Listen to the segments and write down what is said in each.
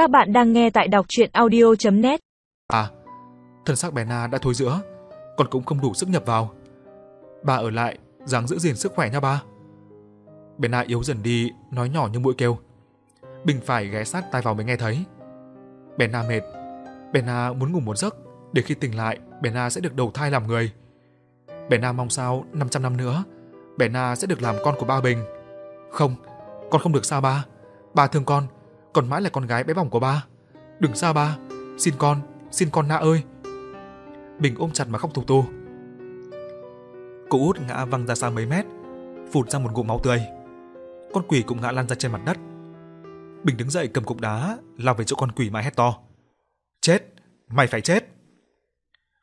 Các bạn đang nghe tại đọc chuyện audio.net À, thân xác bé Na đã thối rữa, còn cũng không đủ sức nhập vào. Bà ở lại, dáng giữ gìn sức khỏe nha ba. Bé Na yếu dần đi, nói nhỏ như mũi kêu. Bình phải ghé sát tai vào mới nghe thấy. Bé Na mệt, bé Na muốn ngủ một giấc, để khi tỉnh lại, bé Na sẽ được đầu thai làm người. Bé Na mong sao 500 năm nữa, bé Na sẽ được làm con của ba Bình. Không, con không được sao ba. Ba thương con, còn mãi là con gái bé bỏng của ba. Đừng xa ba, xin con, xin con Na ơi. Bình ôm chặt mà khóc tù tù. Cụ út ngã văng ra xa mấy mét, phụt ra một ngụm máu tươi. Con quỷ cũng ngã lăn ra trên mặt đất. Bình đứng dậy cầm cục đá, lao về chỗ con quỷ mà hét to. Chết, mày phải chết.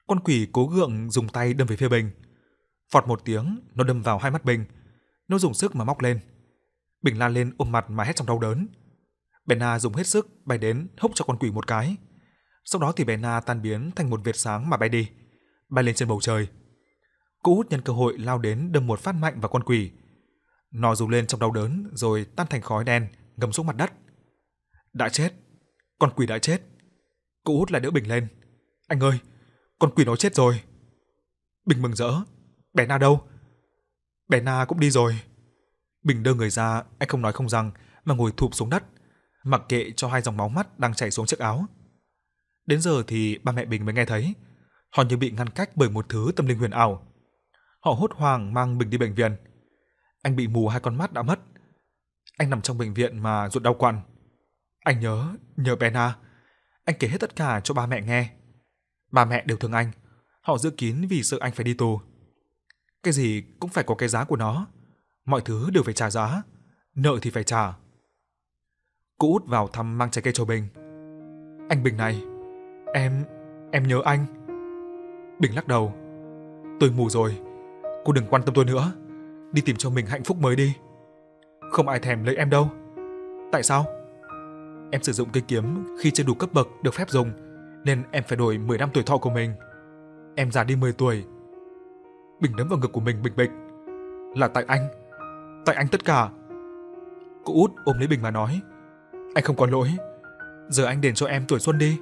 Con quỷ cố gượng dùng tay đâm về phía Bình. Phọt một tiếng, nó đâm vào hai mắt Bình. Nó dùng sức mà móc lên. Bình la lên ôm mặt mà hét trong đau đớn. Benna dùng hết sức bay đến húc cho con quỷ một cái. Sau đó thì Benna tan biến thành một vệt sáng mà bay đi, bay lên trên bầu trời. Cô út nhân cơ hội lao đến đâm một phát mạnh vào con quỷ. Nó rú lên trong đau đớn rồi tan thành khói đen ngầm xuống mặt đất. Đã chết, con quỷ đã chết. Cô út lại đỡ Bình lên. Anh ơi, con quỷ nó chết rồi. Bình mừng rỡ. Bé Na đâu? Bé Na cũng đi rồi. Bình đưa người ra, anh không nói không rằng mà ngồi thụp xuống đất, mặc kệ cho hai dòng máu mắt đang chảy xuống chiếc áo. Đến giờ thì ba mẹ Bình mới nghe thấy, họ như bị ngăn cách bởi một thứ tâm linh huyền ảo. Họ hốt hoảng mang Bình đi bệnh viện. Anh bị mù hai con mắt đã mất. Anh nằm trong bệnh viện mà ruột đau quặn. Anh nhớ, nhớ bé Na. Anh kể hết tất cả cho ba mẹ nghe. Ba mẹ đều thương anh, họ giữ kín vì sợ anh phải đi tù. Cái gì cũng phải có cái giá của nó, mọi thứ đều phải trả giá, nợ thì phải trả. Cô út vào thăm mang trái cây cho Bình. Anh Bình này, em, em nhớ anh. Bình lắc đầu. Tôi mù rồi, cô đừng quan tâm tôi nữa, đi tìm cho mình hạnh phúc mới đi. Không ai thèm lấy em đâu. Tại sao? Em sử dụng cây kiếm khi chưa đủ cấp bậc được phép dùng, nên em phải đổi 10 năm tuổi thọ của mình. Em già đi 10 tuổi. Bình đấm vào ngực của mình bịch bịch. Là tại anh. Tại anh tất cả. Cô út ôm lấy Bình mà nói. Anh không có lỗi. Giờ anh đền cho em tuổi xuân đi.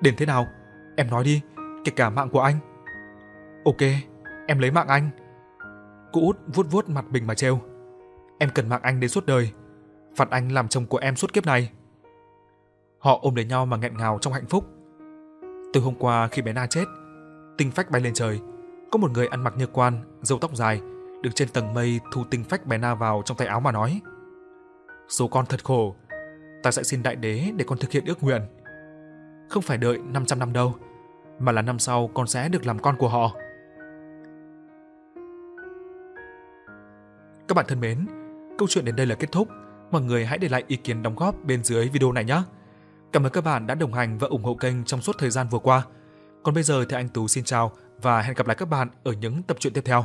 Đền thế nào? Em nói đi, kể cả mạng của anh. Ok, em lấy mạng anh. Cô út vuốt vuốt mặt Bình mà trêu. Em cần mạng anh đến suốt đời. Phạt anh làm chồng của em suốt kiếp này. Họ ôm lấy nhau mà nghẹn ngào trong hạnh phúc. Từ hôm qua khi bé Na chết, tinh phách bay lên trời, có một người ăn mặc như quan, râu tóc dài, đứng trên tầng mây thu tinh phách bé Na vào trong tay áo mà nói: "Số con thật khổ, ta sẽ xin đại đế để con thực hiện ước nguyện. Không phải đợi 500 năm đâu, mà là năm sau con sẽ được làm con của họ." Các bạn thân mến, câu chuyện đến đây là kết thúc. Mọi người hãy để lại ý kiến đóng góp bên dưới video này nhé. Cảm ơn các bạn đã đồng hành và ủng hộ kênh trong suốt thời gian vừa qua. Còn bây giờ thì anh Tú xin chào và hẹn gặp lại các bạn ở những tập truyện tiếp theo.